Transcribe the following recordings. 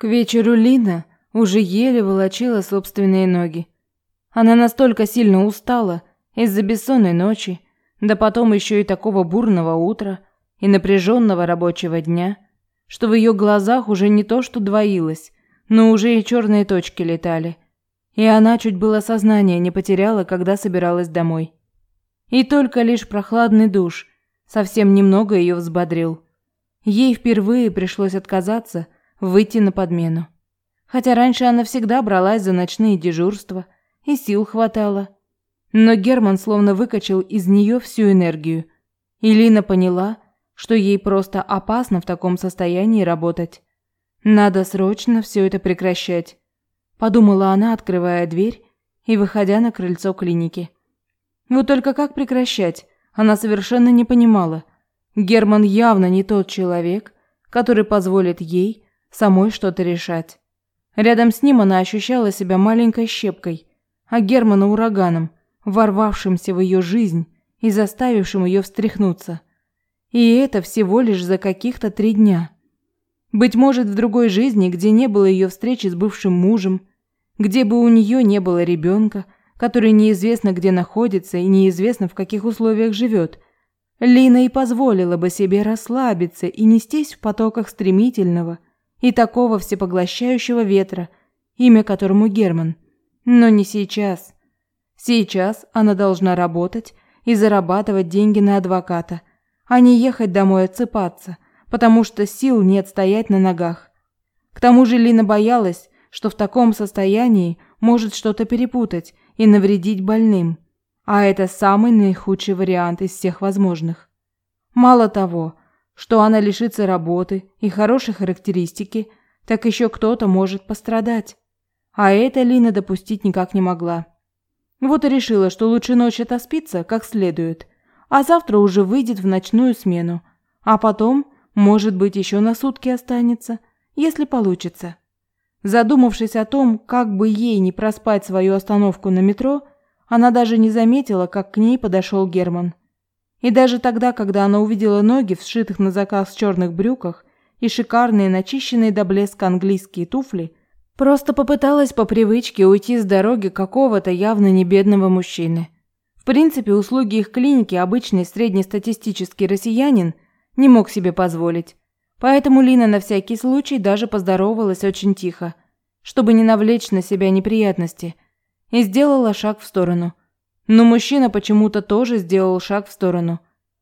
К вечеру Лина уже еле волочила собственные ноги. Она настолько сильно устала из-за бессонной ночи, да потом еще и такого бурного утра и напряженного рабочего дня, что в ее глазах уже не то что двоилось, но уже и черные точки летали. И она чуть было сознание не потеряла, когда собиралась домой. И только лишь прохладный душ совсем немного ее взбодрил. Ей впервые пришлось отказаться, выйти на подмену. Хотя раньше она всегда бралась за ночные дежурства, и сил хватало. Но Герман словно выкачал из нее всю энергию. И Лина поняла, что ей просто опасно в таком состоянии работать. Надо срочно все это прекращать, подумала она, открывая дверь и выходя на крыльцо клиники. Вот только как прекращать, она совершенно не понимала. Герман явно не тот человек, который позволит ей самой что-то решать. Рядом с ним она ощущала себя маленькой щепкой, а Германа ураганом, ворвавшимся в ее жизнь и заставившим ее встряхнуться. И это всего лишь за каких-то три дня. Быть может, в другой жизни, где не было ее встречи с бывшим мужем, где бы у нее не было ребенка, который неизвестно где находится и неизвестно в каких условиях живет, Лина и позволила бы себе расслабиться и нестись в потоках стремительного и такого всепоглощающего ветра, имя которому Герман. Но не сейчас. Сейчас она должна работать и зарабатывать деньги на адвоката, а не ехать домой отсыпаться, потому что сил нет стоять на ногах. К тому же Лина боялась, что в таком состоянии может что-то перепутать и навредить больным а это самый наихудший вариант из всех возможных. Мало того, что она лишится работы и хорошей характеристики, так еще кто-то может пострадать. А это Лина допустить никак не могла. Вот и решила, что лучше ночь отоспится как следует, а завтра уже выйдет в ночную смену, а потом, может быть, еще на сутки останется, если получится. Задумавшись о том, как бы ей не проспать свою остановку на метро, она даже не заметила, как к ней подошел Герман. И даже тогда, когда она увидела ноги в сшитых на заказ черных брюках и шикарные начищенные до блеска английские туфли, просто попыталась по привычке уйти с дороги какого-то явно не бедного мужчины. В принципе, услуги их клиники обычный среднестатистический россиянин не мог себе позволить. Поэтому Лина на всякий случай даже поздоровалась очень тихо, чтобы не навлечь на себя неприятности – и сделала шаг в сторону. Но мужчина почему-то тоже сделал шаг в сторону.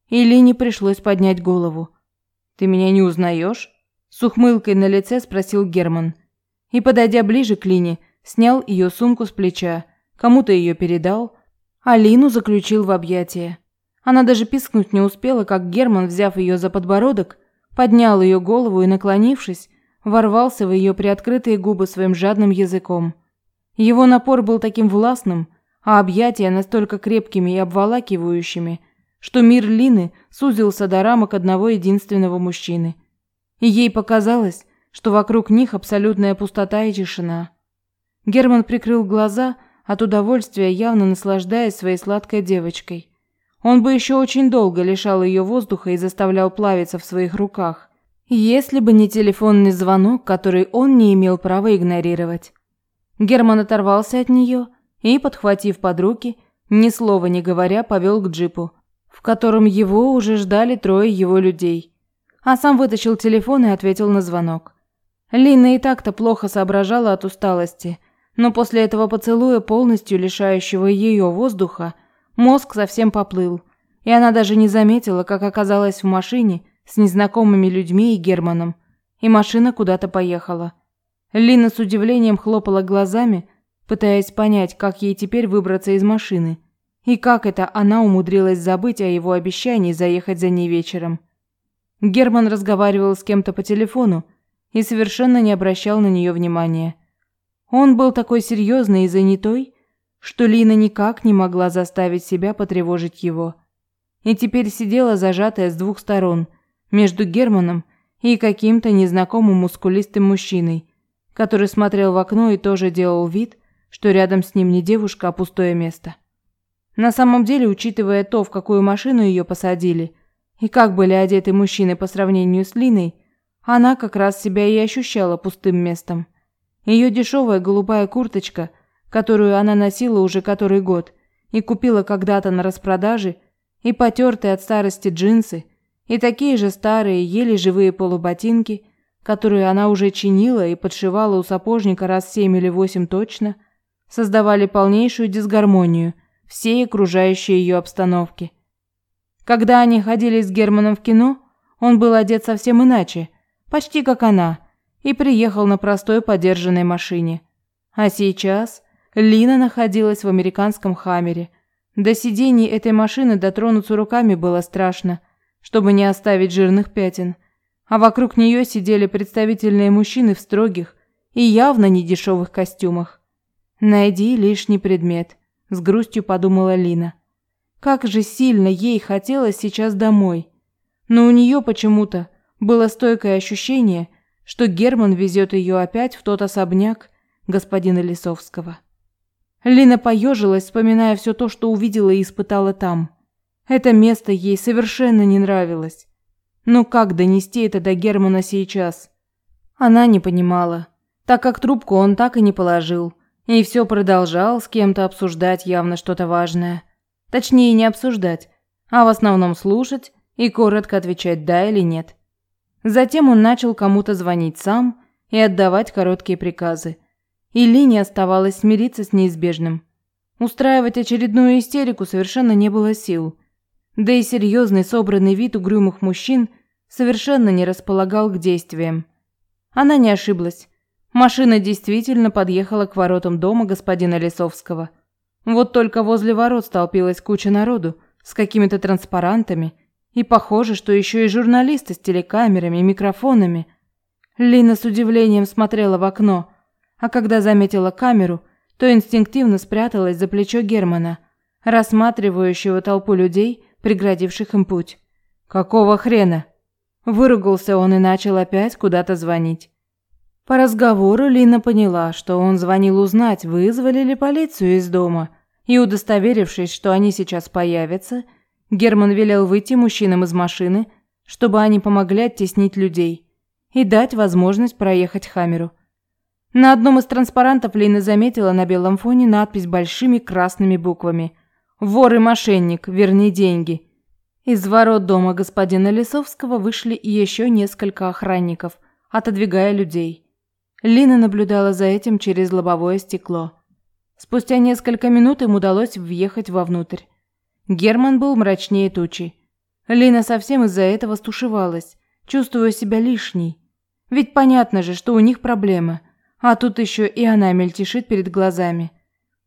И Лине пришлось поднять голову. «Ты меня не узнаешь?» С ухмылкой на лице спросил Герман. И, подойдя ближе к Лине, снял ее сумку с плеча, кому-то ее передал, а Лину заключил в объятия. Она даже пискнуть не успела, как Герман, взяв ее за подбородок, поднял ее голову и, наклонившись, ворвался в ее приоткрытые губы своим жадным языком. Его напор был таким властным, а объятия настолько крепкими и обволакивающими, что мир Лины сузился до рамок одного единственного мужчины. И ей показалось, что вокруг них абсолютная пустота и тишина. Герман прикрыл глаза от удовольствия, явно наслаждаясь своей сладкой девочкой. Он бы еще очень долго лишал ее воздуха и заставлял плавиться в своих руках, если бы не телефонный звонок, который он не имел права игнорировать. Герман оторвался от нее и, подхватив под руки, ни слова не говоря, повел к джипу, в котором его уже ждали трое его людей. А сам вытащил телефон и ответил на звонок. Лина и так-то плохо соображала от усталости, но после этого поцелуя, полностью лишающего ее воздуха, мозг совсем поплыл, и она даже не заметила, как оказалась в машине с незнакомыми людьми и Германом, и машина куда-то поехала. Лина с удивлением хлопала глазами, пытаясь понять, как ей теперь выбраться из машины. И как это она умудрилась забыть о его обещании заехать за ней вечером. Герман разговаривал с кем-то по телефону и совершенно не обращал на нее внимания. Он был такой серьезный и занятой, что Лина никак не могла заставить себя потревожить его. И теперь сидела зажатая с двух сторон, между Германом и каким-то незнакомым мускулистым мужчиной, который смотрел в окно и тоже делал вид, что рядом с ним не девушка, а пустое место. На самом деле, учитывая то, в какую машину ее посадили, и как были одеты мужчины по сравнению с Линой, Она как раз себя и ощущала пустым местом. Ее дешевая голубая курточка, которую она носила уже который год и купила когда-то на распродаже, и потертые от старости джинсы, и такие же старые, еле живые полуботинки, которые она уже чинила и подшивала у сапожника раз семь или восемь точно, создавали полнейшую дисгармонию всей окружающей ее обстановки. Когда они ходили с Германом в кино, он был одет совсем иначе, почти как она, и приехал на простой подержанной машине. А сейчас Лина находилась в американском Хаммере. До сидений этой машины дотронуться руками было страшно, чтобы не оставить жирных пятен. А вокруг нее сидели представительные мужчины в строгих и явно недешевых костюмах. «Найди лишний предмет», – с грустью подумала Лина. Как же сильно ей хотелось сейчас домой. Но у нее почему-то было стойкое ощущение, что Герман везет ее опять в тот особняк господина Лисовского. Лина поежилась, вспоминая все то, что увидела и испытала там. Это место ей совершенно не нравилось. Но как донести это до Германа сейчас? Она не понимала, так как трубку он так и не положил, и все продолжал с кем-то обсуждать явно что-то важное. Точнее, не обсуждать, а в основном слушать и коротко отвечать «да» или «нет». Затем он начал кому-то звонить сам и отдавать короткие приказы – и Лине оставалось смириться с неизбежным. Устраивать очередную истерику совершенно не было сил. Да и серьезный собранный вид угрюмых мужчин совершенно не располагал к действиям. Она не ошиблась. Машина действительно подъехала к воротам дома господина Лисовского. Вот только возле ворот столпилась куча народу с какими-то транспарантами, и похоже, что еще и журналисты с телекамерами и микрофонами. Лина с удивлением смотрела в окно – а когда заметила камеру, то инстинктивно спряталась за плечо Германа, рассматривающего толпу людей, преградивших им путь. «Какого хрена?» Выругался он и начал опять куда-то звонить. По разговору Лина поняла, что он звонил узнать, вызвали ли полицию из дома, и, удостоверившись, что они сейчас появятся, Герман велел выйти мужчинам из машины, чтобы они помогли оттеснить людей и дать возможность проехать Хамеру. На одном из транспарантов Лина заметила на белом фоне надпись большими красными буквами «Вор и мошенник, верни деньги». Из ворот дома господина Лисовского вышли еще несколько охранников, отодвигая людей. Лина наблюдала за этим через лобовое стекло. Спустя несколько минут им удалось въехать вовнутрь. Герман был мрачнее тучи. Лина совсем из-за этого стушевалась, чувствуя себя лишней. Ведь понятно же, что у них проблемы – а тут еще и она мельтешит перед глазами.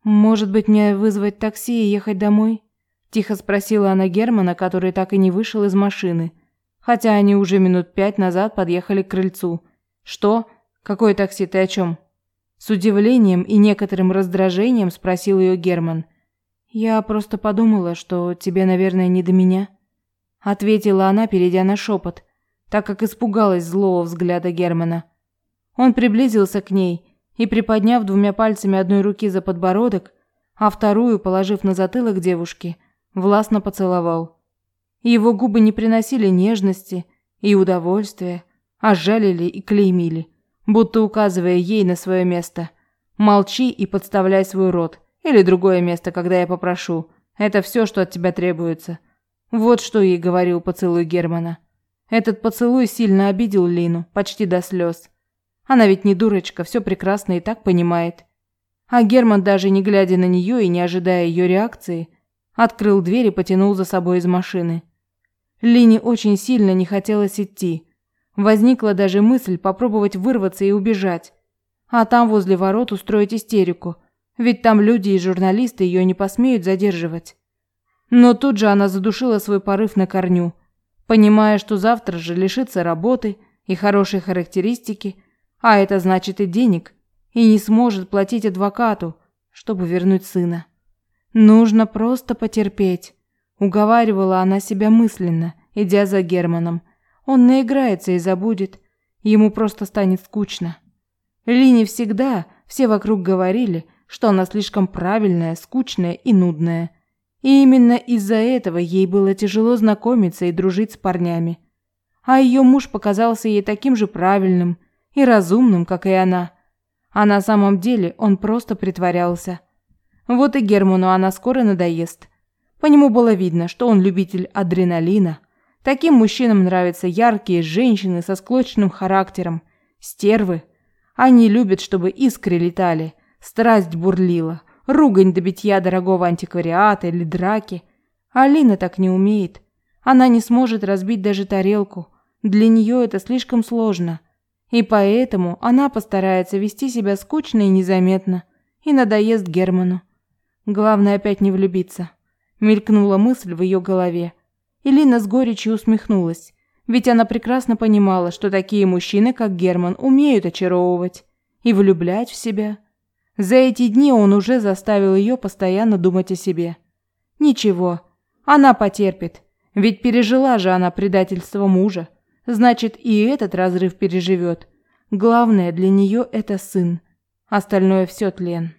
«Может быть, мне вызвать такси и ехать домой?» Тихо спросила она Германа, который так и не вышел из машины. Хотя они уже минут пять назад подъехали к крыльцу. «Что? Какое такси? Ты о чем?» С удивлением и некоторым раздражением спросил ее Герман. «Я просто подумала, что тебе, наверное, не до меня». Ответила она, перейдя на шепот, так как испугалась злого взгляда Германа. Он приблизился к ней и, приподняв двумя пальцами одной руки за подбородок, а вторую, положив на затылок девушки, властно поцеловал. Его губы не приносили нежности и удовольствия, а жалили и клеймили, будто указывая ей на свое место. «Молчи и подставляй свой рот. Или другое место, когда я попрошу. Это все, что от тебя требуется». Вот что ей говорил поцелуй Германа. Этот поцелуй сильно обидел Лину, почти до слез. Она ведь не дурочка, все прекрасно и так понимает. А Герман, даже не глядя на нее и не ожидая ее реакции, открыл дверь и потянул за собой из машины. Лине очень сильно не хотелось идти. Возникла даже мысль попробовать вырваться и убежать. А там возле ворот устроить истерику, ведь там люди и журналисты ее не посмеют задерживать. Но тут же она задушила свой порыв на корню, понимая, что завтра же лишится работы и хорошей характеристики – а это значит и денег, и не сможет платить адвокату, чтобы вернуть сына. Нужно просто потерпеть, уговаривала она себя мысленно, идя за Германом. Он наиграется и забудет, ему просто станет скучно. Лине всегда все вокруг говорили, что она слишком правильная, скучная и нудная. И именно из-за этого ей было тяжело знакомиться и дружить с парнями. а ее муж показался ей таким же правильным и разумным, как и она. А на самом деле он просто притворялся. Вот и Герману она скоро надоест. По нему было видно, что он любитель адреналина. Таким мужчинам нравятся яркие женщины со склочным характером, стервы. Они любят, чтобы искры летали, страсть бурлила, ругань до битья дорогого антиквариата или драки. Алина так не умеет. Она не сможет разбить даже тарелку. Для нее это слишком сложно. И поэтому она постарается вести себя скучно и незаметно. И надоест Герману. Главное опять не влюбиться. Мелькнула мысль в ее голове. Илина с горечью усмехнулась. Ведь она прекрасно понимала, что такие мужчины, как Герман, умеют очаровывать и влюблять в себя. За эти дни он уже заставил ее постоянно думать о себе. Ничего, она потерпит. Ведь пережила же она предательство мужа. Значит, и этот разрыв переживет. Главное для нее это сын. Остальное все тлен.